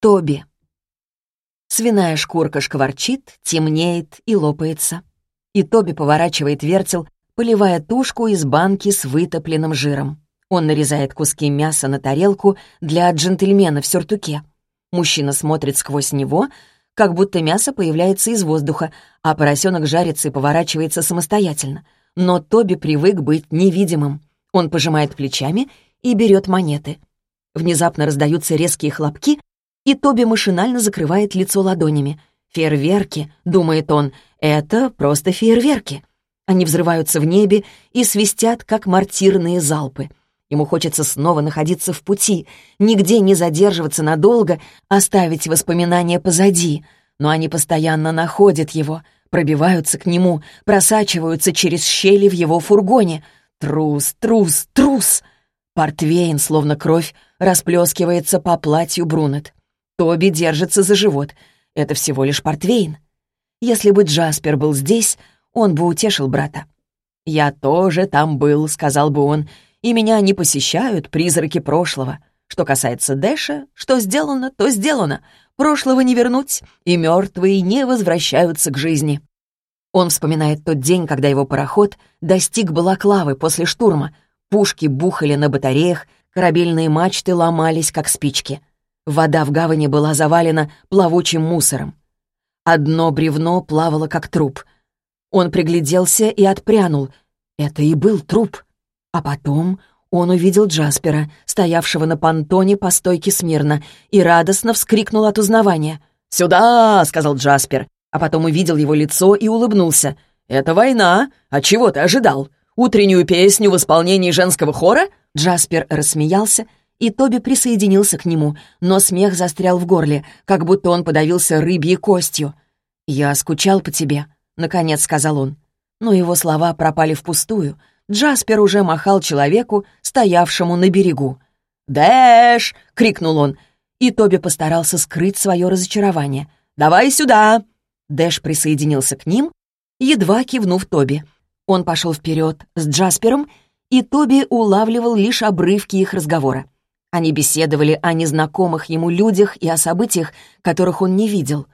Тоби. Свиная шкурка шкварчит, темнеет и лопается. И Тоби поворачивает вертел, поливая тушку из банки с вытопленным жиром. Он нарезает куски мяса на тарелку для джентльмена в сюртуке. Мужчина смотрит сквозь него, как будто мясо появляется из воздуха, а поросенок жарится и поворачивается самостоятельно. Но Тоби привык быть невидимым. Он пожимает плечами и берет монеты. Внезапно раздаются резкие хлопки, и Тоби машинально закрывает лицо ладонями. «Фейерверки», — думает он, — «это просто фейерверки». Они взрываются в небе и свистят, как мортирные залпы. Ему хочется снова находиться в пути, нигде не задерживаться надолго, оставить воспоминания позади. Но они постоянно находят его, пробиваются к нему, просачиваются через щели в его фургоне. Трус, трус, трус! Портвейн, словно кровь, расплескивается по платью Брунет. Тоби держится за живот. Это всего лишь портвейн. Если бы Джаспер был здесь, он бы утешил брата. «Я тоже там был», — сказал бы он, «и меня не посещают призраки прошлого. Что касается Дэша, что сделано, то сделано. Прошлого не вернуть, и мертвые не возвращаются к жизни». Он вспоминает тот день, когда его пароход достиг Балаклавы после штурма. Пушки бухали на батареях, корабельные мачты ломались, как спички. Вода в гавани была завалена плавучим мусором. Одно бревно плавало, как труп — он пригляделся и отпрянул. Это и был труп. А потом он увидел Джаспера, стоявшего на понтоне по стойке смирно, и радостно вскрикнул от узнавания. «Сюда!» — сказал Джаспер, а потом увидел его лицо и улыбнулся. «Это война! А чего ты ожидал? Утреннюю песню в исполнении женского хора?» Джаспер рассмеялся, и Тоби присоединился к нему, но смех застрял в горле, как будто он подавился рыбьей костью. «Я скучал по тебе», наконец сказал он. Но его слова пропали впустую. Джаспер уже махал человеку, стоявшему на берегу. «Дэш!» — крикнул он, и Тоби постарался скрыть свое разочарование. «Давай сюда!» Дэш присоединился к ним, едва кивнув Тоби. Он пошел вперед с Джаспером, и Тоби улавливал лишь обрывки их разговора. Они беседовали о незнакомых ему людях и о событиях, которых он не видел.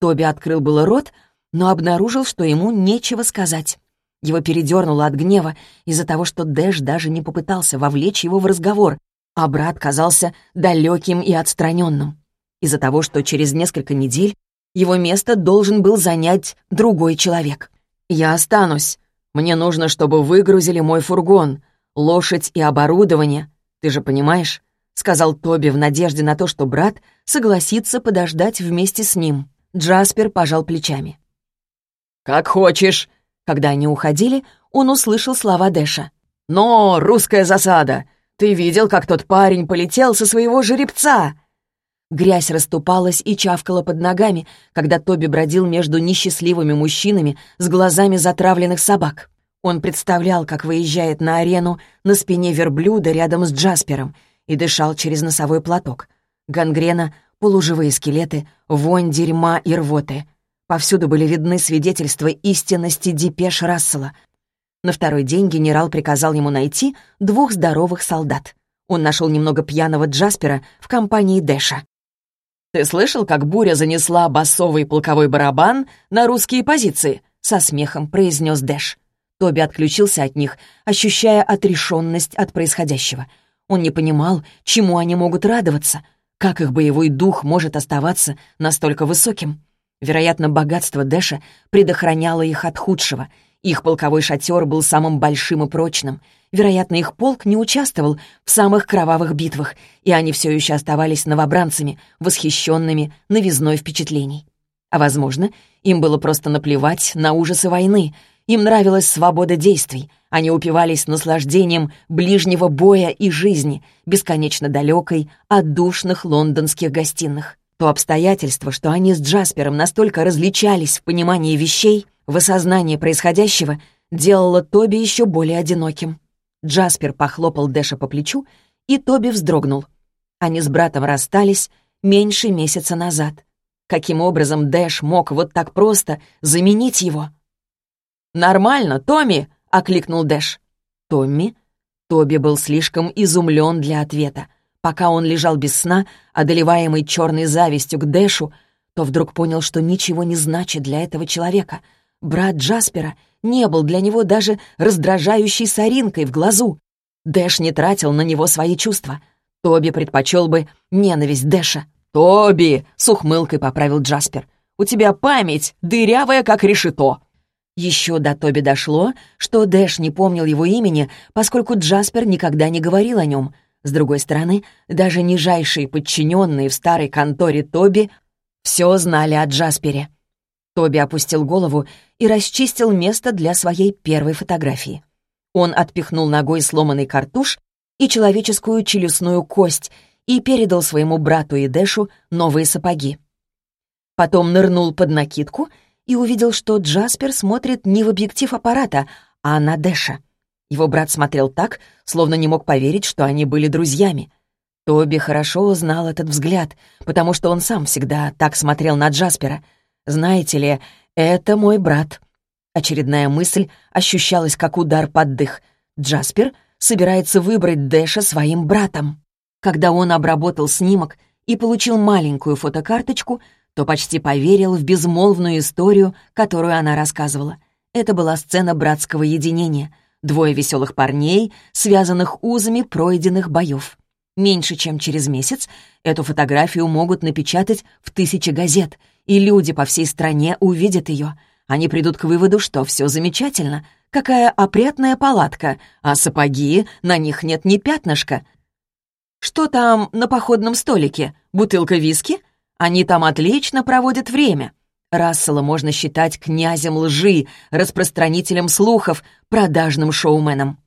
Тоби открыл было рот, но обнаружил, что ему нечего сказать. Его передернуло от гнева из-за того, что Дэш даже не попытался вовлечь его в разговор, а брат казался далеким и отстраненным. Из-за того, что через несколько недель его место должен был занять другой человек. «Я останусь. Мне нужно, чтобы выгрузили мой фургон, лошадь и оборудование. Ты же понимаешь?» — сказал Тоби в надежде на то, что брат согласится подождать вместе с ним. Джаспер пожал плечами. «Как хочешь». Когда они уходили, он услышал слова Дэша. «Но, русская засада! Ты видел, как тот парень полетел со своего жеребца?» Грязь расступалась и чавкала под ногами, когда Тоби бродил между несчастливыми мужчинами с глазами затравленных собак. Он представлял, как выезжает на арену на спине верблюда рядом с Джаспером и дышал через носовой платок. Гангрена, полуживые скелеты, вонь дерьма и рвоты. Повсюду были видны свидетельства истинности депеш Рассела. На второй день генерал приказал ему найти двух здоровых солдат. Он нашел немного пьяного Джаспера в компании Дэша. «Ты слышал, как буря занесла басовый полковой барабан на русские позиции?» — со смехом произнес Дэш. Тоби отключился от них, ощущая отрешенность от происходящего. Он не понимал, чему они могут радоваться, как их боевой дух может оставаться настолько высоким. Вероятно, богатство Дэша предохраняло их от худшего. Их полковой шатер был самым большим и прочным. Вероятно, их полк не участвовал в самых кровавых битвах, и они все еще оставались новобранцами, восхищенными новизной впечатлений. А, возможно, им было просто наплевать на ужасы войны. Им нравилась свобода действий. Они упивались наслаждением ближнего боя и жизни, бесконечно далекой от душных лондонских гостиных. То обстоятельство, что они с Джаспером настолько различались в понимании вещей, в осознании происходящего, делало Тоби еще более одиноким. Джаспер похлопал Дэша по плечу, и Тоби вздрогнул. Они с братом расстались меньше месяца назад. Каким образом Дэш мог вот так просто заменить его? «Нормально, Томми!» — окликнул Дэш. «Томми?» Тоби был слишком изумлен для ответа. Пока он лежал без сна, одолеваемый черной завистью к Дэшу, то вдруг понял, что ничего не значит для этого человека. Брат Джаспера не был для него даже раздражающей соринкой в глазу. Дэш не тратил на него свои чувства. Тоби предпочел бы ненависть Дэша. «Тоби!» — с ухмылкой поправил Джаспер. «У тебя память дырявая, как решето!» Еще до Тоби дошло, что Дэш не помнил его имени, поскольку Джаспер никогда не говорил о нем. С другой стороны, даже нижайшие подчиненные в старой конторе Тоби все знали о Джаспере. Тоби опустил голову и расчистил место для своей первой фотографии. Он отпихнул ногой сломанный картуш и человеческую челюстную кость и передал своему брату и Дэшу новые сапоги. Потом нырнул под накидку и увидел, что Джаспер смотрит не в объектив аппарата, а на Дэша. Его брат смотрел так, словно не мог поверить, что они были друзьями. Тоби хорошо узнал этот взгляд, потому что он сам всегда так смотрел на Джаспера. «Знаете ли, это мой брат». Очередная мысль ощущалась как удар под дых. Джаспер собирается выбрать Дэша своим братом. Когда он обработал снимок и получил маленькую фотокарточку, то почти поверил в безмолвную историю, которую она рассказывала. Это была сцена братского единения. Двое веселых парней, связанных узами пройденных боев. Меньше чем через месяц эту фотографию могут напечатать в тысячи газет, и люди по всей стране увидят ее. Они придут к выводу, что все замечательно. Какая опрятная палатка, а сапоги, на них нет ни пятнышка. Что там на походном столике? Бутылка виски? Они там отлично проводят время. Рассела можно считать князем лжи, распространителем слухов, продажным шоуменом.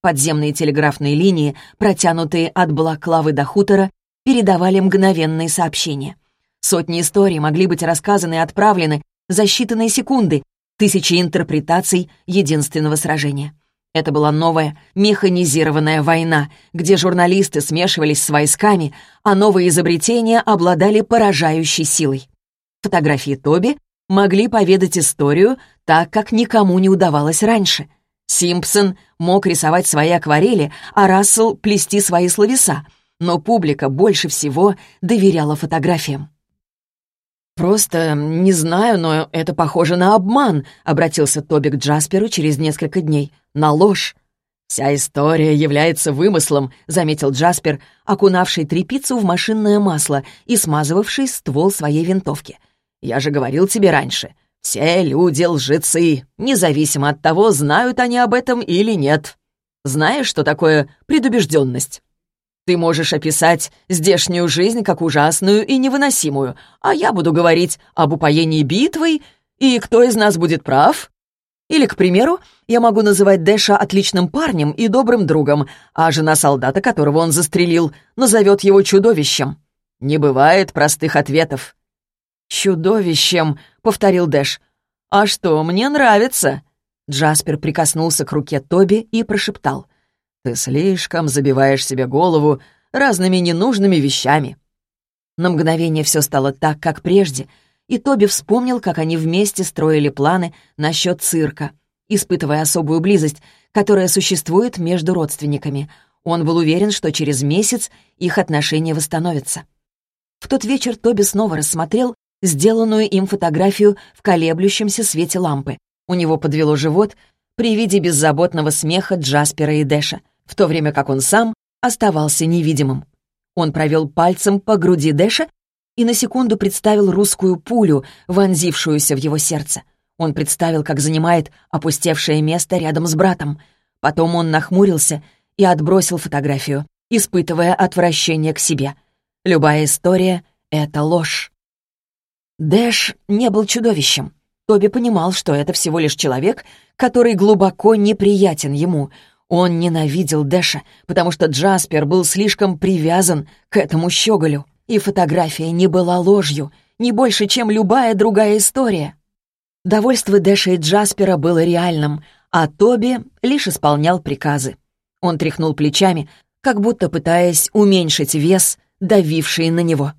Подземные телеграфные линии, протянутые от Балаклавы до хутора, передавали мгновенные сообщения. Сотни историй могли быть рассказаны и отправлены за считанные секунды, тысячи интерпретаций единственного сражения. Это была новая механизированная война, где журналисты смешивались с войсками, а новые изобретения обладали поражающей силой. Фотографии Тоби могли поведать историю так, как никому не удавалось раньше — Симпсон мог рисовать свои акварели, а Рассел — плести свои словеса, но публика больше всего доверяла фотографиям. «Просто не знаю, но это похоже на обман», — обратился Тоби к Джасперу через несколько дней. «На ложь». «Вся история является вымыслом», — заметил Джаспер, окунавший трепицу в машинное масло и смазывавший ствол своей винтовки. «Я же говорил тебе раньше, все люди лжецы, независимо от того, знают они об этом или нет. Знаешь, что такое предубежденность? Ты можешь описать здешнюю жизнь как ужасную и невыносимую, а я буду говорить об упоении битвой и кто из нас будет прав. Или, к примеру, я могу называть Дэша отличным парнем и добрым другом, а жена солдата, которого он застрелил, назовет его чудовищем. Не бывает простых ответов. «Чудовищем», — повторил Дэш. «А что, мне нравится». Джаспер прикоснулся к руке Тоби и прошептал. «Ты слишком забиваешь себе голову разными ненужными вещами». На мгновение все стало так, как прежде, и Тоби вспомнил, как они вместе строили планы насчет цирка, испытывая особую близость, которая существует между родственниками. Он был уверен, что через месяц их отношения восстановятся. В тот вечер Тоби снова рассмотрел сделанную им фотографию в колеблющемся свете лампы. У него подвело живот при виде беззаботного смеха Джаспера и Дэша, в то время как он сам оставался невидимым. Он провел пальцем по груди Дэша и на секунду представил русскую пулю, вонзившуюся в его сердце. Он представил, как занимает опустевшее место рядом с братом. Потом он нахмурился и отбросил фотографию, испытывая отвращение к себе. Любая история — это ложь. Дэш не был чудовищем. Тоби понимал, что это всего лишь человек, который глубоко неприятен ему. Он ненавидел Дэша, потому что Джаспер был слишком привязан к этому щеголю. И фотография не была ложью, не больше, чем любая другая история. Довольство Дэша и Джаспера было реальным, а Тоби лишь исполнял приказы. Он тряхнул плечами, как будто пытаясь уменьшить вес, давивший на него.